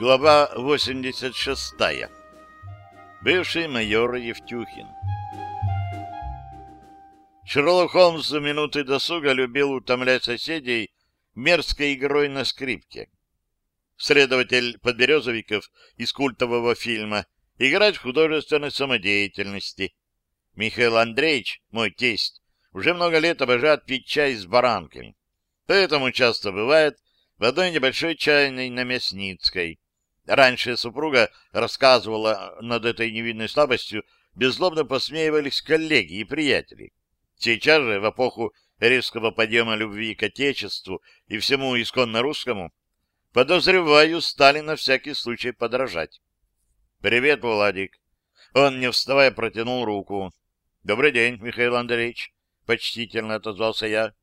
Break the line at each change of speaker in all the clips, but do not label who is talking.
Глава 86. Бывший майор Евтюхин. Шерлок Холмс в минуты досуга любил утомлять соседей мерзкой игрой на скрипке. Следователь Подберезовиков из культового фильма играть в художественной самодеятельности. Михаил Андреевич, мой тесть, уже много лет обожает пить чай с баранками. Поэтому часто бывает в одной небольшой чайной на Мясницкой. Раньше супруга рассказывала над этой невинной слабостью, беззлобно посмеивались коллеги и приятели. Сейчас же, в эпоху резкого подъема любви к Отечеству и всему исконно русскому, подозреваю, стали на всякий случай подражать. «Привет, Владик!» Он, не вставая, протянул руку. «Добрый день, Михаил Андреевич!» — почтительно отозвался я.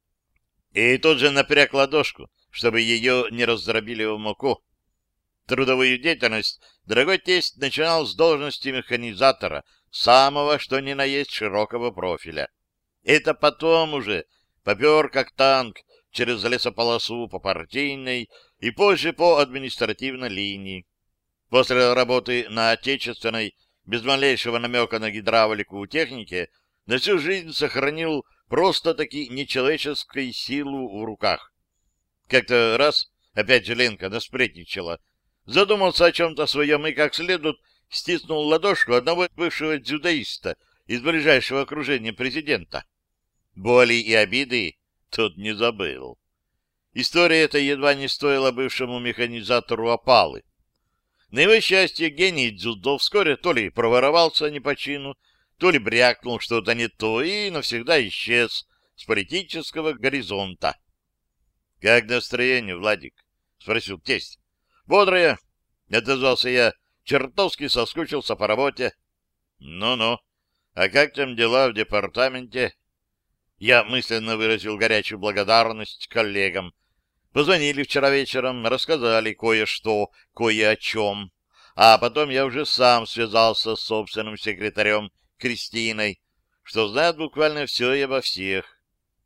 И тут же напряг ладошку, чтобы ее не раздробили в муку. Трудовую деятельность дорогой тесть начинал с должности механизатора, самого что ни на есть широкого профиля. Это потом уже попер как танк через лесополосу по партийной и позже по административной линии. После работы на отечественной, без малейшего намека на гидравлику у техники, на всю жизнь сохранил просто-таки нечеловеческой силу в руках. Как-то раз, опять же Ленка насплетничала, задумался о чем-то своем и как следует стиснул ладошку одного бывшего дзюдоиста из ближайшего окружения президента. Боли и обиды тут не забыл. История эта едва не стоила бывшему механизатору опалы. На его счастье, гений дзюдо вскоре то ли проворовался не по чину, то ли брякнул что-то не то и навсегда исчез с политического горизонта. — Как настроение, Владик? — спросил тесть. — Бодрое, — отозвался я, чертовски соскучился по работе. Ну — Ну-ну, а как там дела в департаменте? — я мысленно выразил горячую благодарность коллегам. Позвонили вчера вечером, рассказали кое-что, кое о чем. А потом я уже сам связался с собственным секретарем Кристиной, что знает буквально все и обо всех.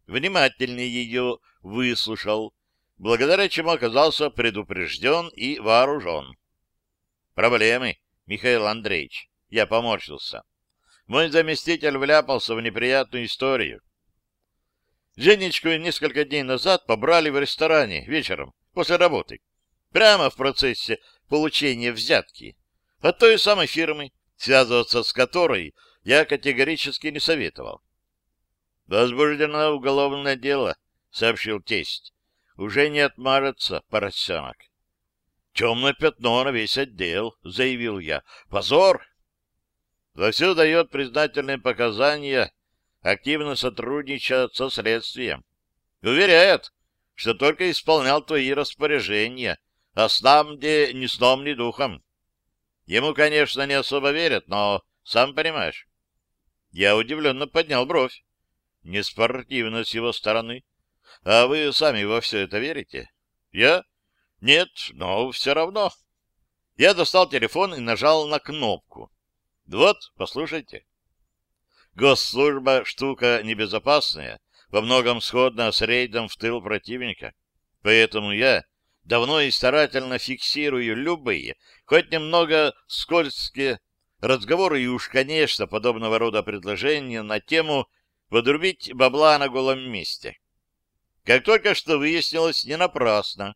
Внимательно ее выслушал, благодаря чему оказался предупрежден и вооружен. Проблемы, Михаил Андреевич. Я поморщился. Мой заместитель вляпался в неприятную историю. Женечку несколько дней назад побрали в ресторане вечером, после работы, прямо в процессе получения взятки от той самой фирмы, связываться с которой я категорически не советовал. «Возбуждено уголовное дело», — сообщил тесть. «Уже не отмажется, поросенок». «Темное пятно на весь отдел», — заявил я. «Позор!» Вовсю дает признательные показания активно сотрудничает со следствием. Уверяет, что только исполнял твои распоряжения, а сам где ни сном, ни духом. Ему, конечно, не особо верят, но сам понимаешь. Я удивленно поднял бровь. Не спортивно с его стороны. А вы сами во все это верите? Я? Нет, но все равно. Я достал телефон и нажал на кнопку. Вот, послушайте. Госслужба — штука небезопасная, во многом сходна с рейдом в тыл противника. Поэтому я давно и старательно фиксирую любые, хоть немного скользкие разговоры и уж, конечно, подобного рода предложения на тему подрубить бабла на голом месте. Как только что выяснилось, не напрасно.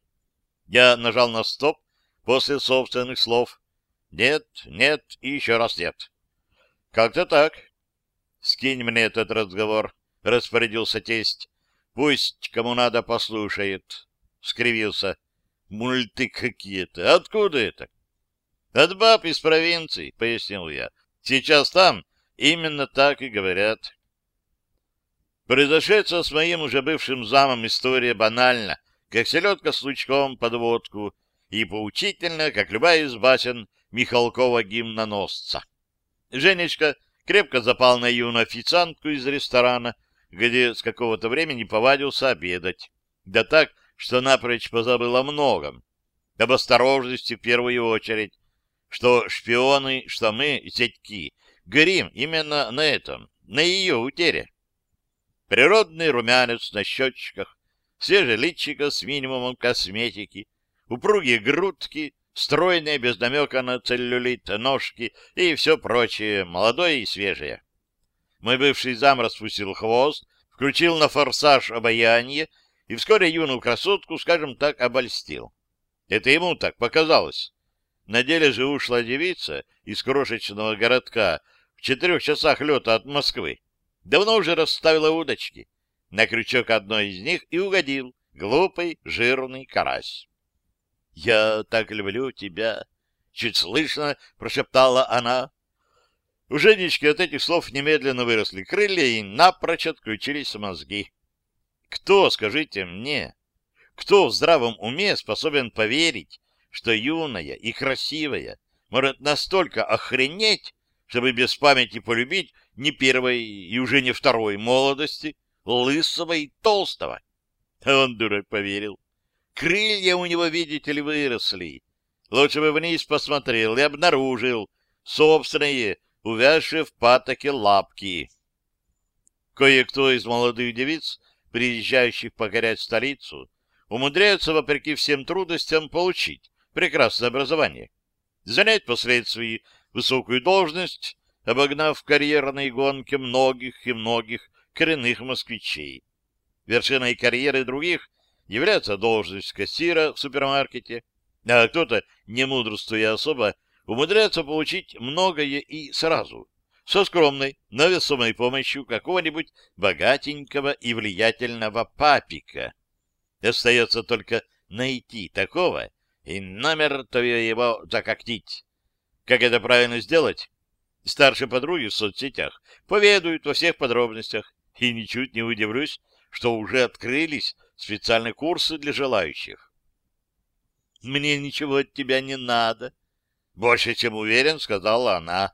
Я нажал на стоп после собственных слов. Нет, нет и еще раз нет. Как-то так. Скинь мне этот разговор, — распорядился тесть. Пусть кому надо послушает. Скривился. Мульты какие-то. Откуда это? От баб из провинции, — пояснил я. Сейчас там именно так и говорят. Произошедшая с моим уже бывшим замом история банальна, как селедка с лучком под водку, и поучительно, как любая из басен Михалкова гимноносца. Женечка крепко запал на юную официантку из ресторана, где с какого-то времени повадился обедать. Да так, что напрочь позабыл о многом. Об осторожности в первую очередь, что шпионы, что мы, зятьки, горим именно на этом, на ее утере. Природный румянец на щечках, свежее личико с минимумом косметики, упругие грудки, стройные, без намека на целлюлит, ножки и все прочее, молодое и свежее. Мой бывший зам распустил хвост, включил на форсаж обаяние и вскоре юную красотку, скажем так, обольстил. Это ему так показалось. На деле же ушла девица из крошечного городка в четырех часах лета от Москвы. Давно уже расставила удочки. На крючок одной из них и угодил глупый жирный карась. «Я так люблю тебя!» — чуть слышно прошептала она. У Женечки от этих слов немедленно выросли крылья и напрочь отключились мозги. Кто, скажите мне, кто в здравом уме способен поверить, что юная и красивая может настолько охренеть, чтобы без памяти полюбить не первой и уже не второй молодости, лысого и толстого? А он, дурак, поверил. Крылья у него, видите ли, выросли. Лучше бы вниз посмотрел и обнаружил собственные, увязшие в патоке лапки. Кое-кто из молодых девиц, приезжающих покорять столицу, умудряется, вопреки всем трудностям, получить прекрасное образование, занять впоследствии высокую должность, обогнав в карьерной гонке многих и многих коренных москвичей. Вершиной карьеры других является должность кассира в супермаркете, а кто-то, не мудрствуя особо, умудряется получить многое и сразу, со скромной, но весомой помощью какого-нибудь богатенького и влиятельного папика. Остается только найти такого и намертво его закоктить. Как это правильно сделать? Старшие подруги в соцсетях поведают во всех подробностях, и ничуть не удивлюсь, что уже открылись специальные курсы для желающих. «Мне ничего от тебя не надо», — больше чем уверен, сказала она.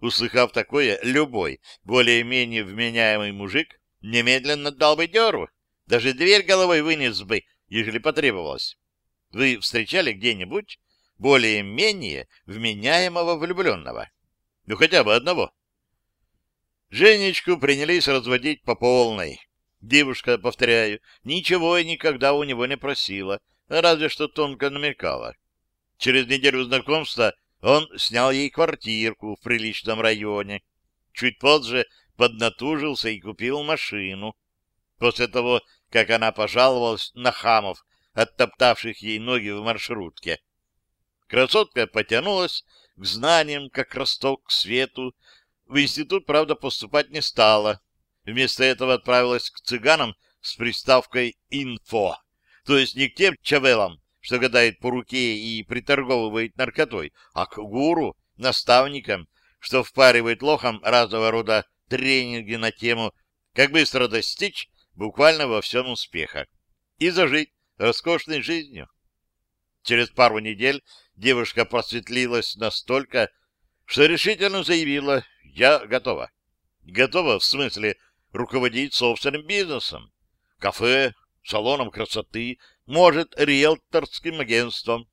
Услыхав такое, любой, более-менее вменяемый мужик немедленно дал бы дёру, даже дверь головой вынес бы, ежели потребовалось. Вы встречали где-нибудь более-менее вменяемого влюбленного? Ну, хотя бы одного. Женечку принялись разводить по полной. Девушка, повторяю, ничего и никогда у него не просила, разве что тонко намекала. Через неделю знакомства он снял ей квартирку в приличном районе. Чуть позже поднатужился и купил машину. После того, как она пожаловалась на хамов, оттоптавших ей ноги в маршрутке. Красотка потянулась к знаниям, как росток к свету. В институт, правда, поступать не стала. Вместо этого отправилась к цыганам с приставкой «инфо», то есть не к тем чавелам, что гадает по руке и приторговывает наркотой, а к гуру, наставникам, что впаривает лохам разного рода тренинги на тему «Как быстро достичь буквально во всем успеха» и зажить роскошной жизнью. Через пару недель девушка просветлилась настолько, что решительно заявила «Я готова». Готова в смысле руководить собственным бизнесом, кафе, салоном красоты, может, риэлторским агентством.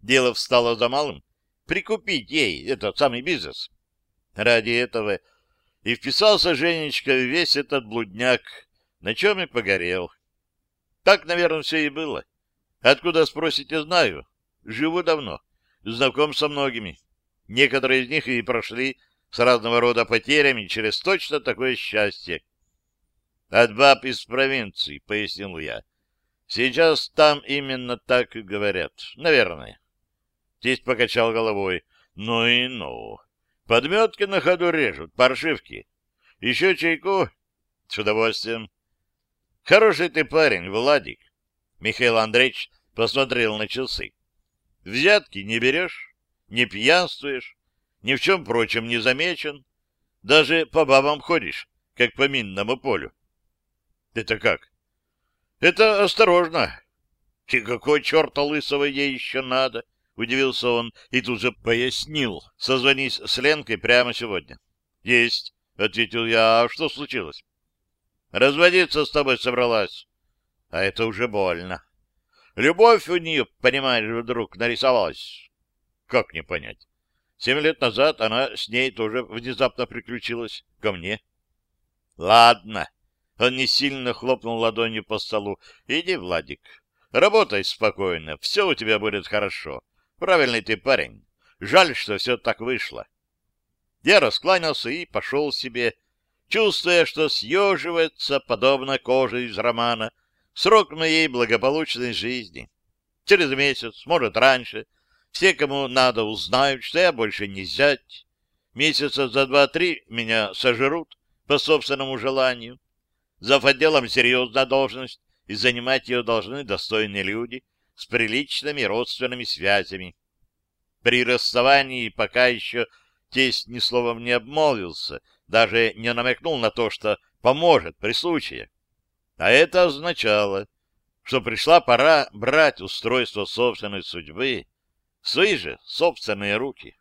Дело встало за малым — прикупить ей этот самый бизнес. Ради этого и вписался Женечка весь этот блудняк, на чем и погорел. Так, наверное, все и было. Откуда, спросите, знаю. Живу давно, знаком со многими. Некоторые из них и прошли с разного рода потерями через точно такое счастье. От баб из провинции, — пояснил я. Сейчас там именно так и говорят. Наверное. Тесть покачал головой. Ну и ну. Подметки на ходу режут, паршивки. Еще чайку? С удовольствием. Хороший ты парень, Владик. Михаил Андреевич посмотрел на часы. Взятки не берешь, не пьянствуешь, ни в чем прочем не замечен. Даже по бабам ходишь, как по минному полю. Это как? Это осторожно. И какой черта лысого ей еще надо? Удивился он и тут же пояснил. Созвонись с Ленкой прямо сегодня. Есть, ответил я. А что случилось? Разводиться с тобой собралась. А это уже больно. Любовь у нее, понимаешь, вдруг нарисовалась. Как не понять? Семь лет назад она с ней тоже внезапно приключилась ко мне. Ладно, он не сильно хлопнул ладонью по столу. «Иди, Владик, работай спокойно, все у тебя будет хорошо. Правильный ты парень. Жаль, что все так вышло. Я раскланялся и пошел себе, чувствуя, что съеживается, подобно коже из романа, срок моей благополучной жизни. Через месяц, может, раньше, все, кому надо, узнают, что я больше не зять. Месяца за два-три меня сожрут по собственному желанию. Зав. отделом серьезная должность, и занимать ее должны достойные люди с приличными родственными связями. При расставании пока еще тесть ни словом не обмолвился, даже не намекнул на то, что поможет при случае. А это означало, что пришла пора брать устройство собственной судьбы в свои же собственные руки.